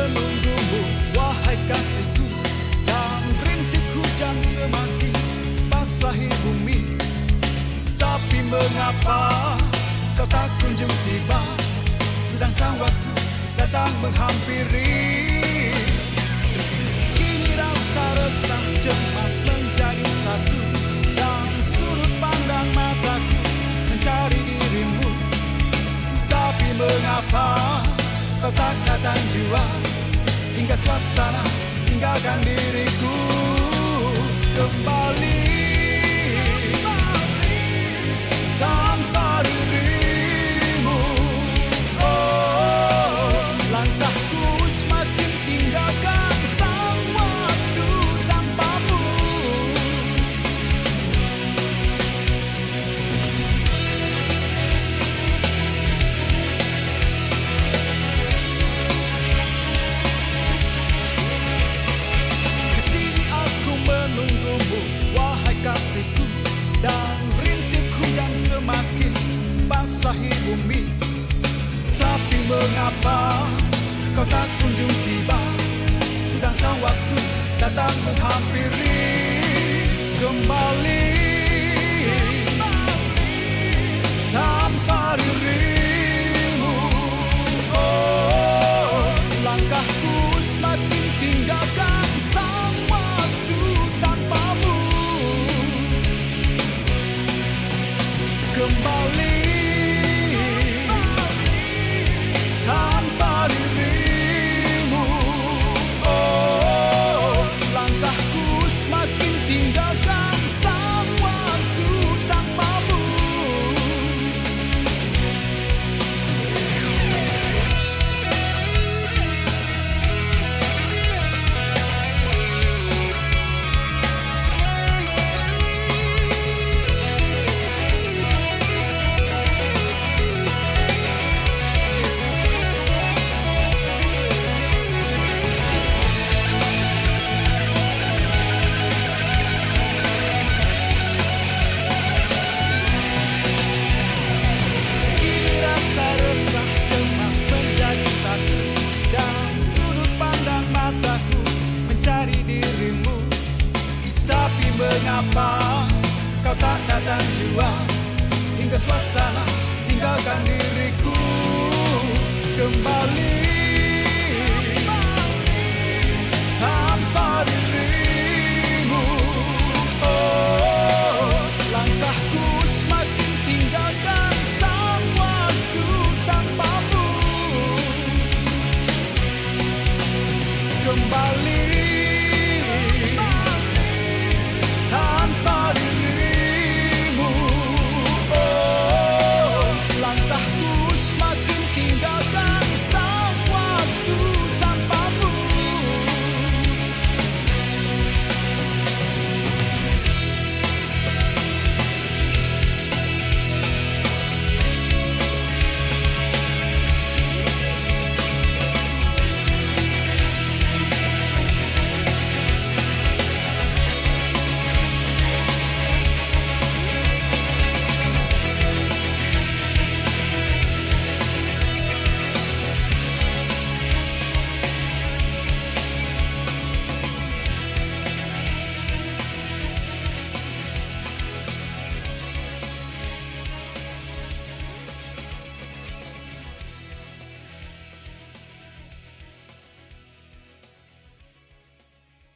menunggumu Wahai kasihku Dan rintik hujan semakin Basahi bumi. Tapi mengapa Kau tak kunjung tiba? Sedang sang waktu Datang menghampiri. Kini rasa resah cemas Menjadi satu Dan surut pandang mataku Mencari dirimu. Tapi mengapa Kau tak datang juga? Suasana tinggalkan diriku. Kembali wahai kasihku dan rintik hujan semakin basahi bumi. Tapi mengapa kau tak kunjung tiba? Sedang sang waktu datang menghampiri. Kembali. Tanpa dirimu. Oh langkahku semakin tinggalkan sang kembali mengapa kau tak datang jua? Hingga suasana tinggalkan diriku kembali